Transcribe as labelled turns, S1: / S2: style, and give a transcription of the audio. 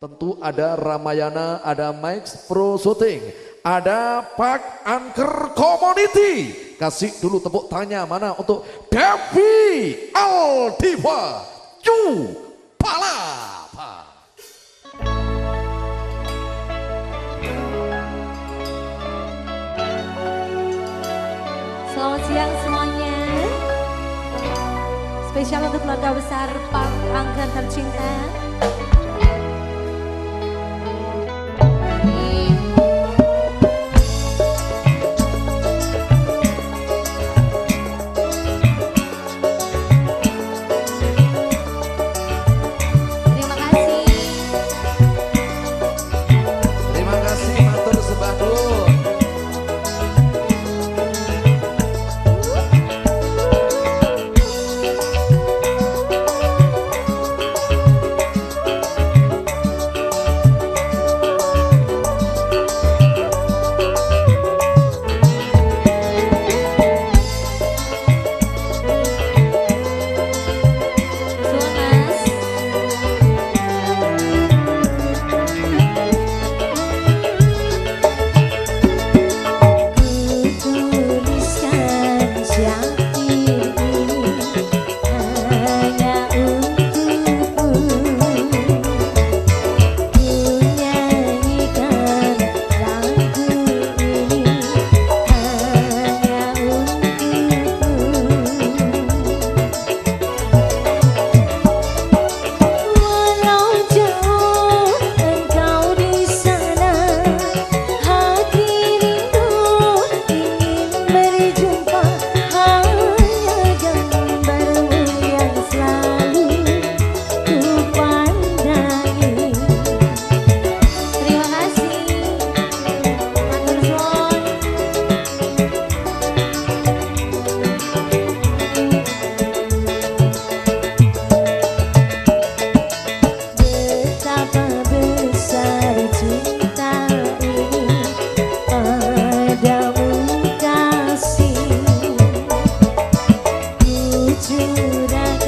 S1: Tentu ada Ramayana, ada Max Pro Shooting, ada Park Anchor Community. Kasih dulu tepuk tanya mana untuk Devi Aldiva Yu Palapa.
S2: Selamat siang semuanya. Spesial untuk keluarga besar Pak Angker tercinta. curah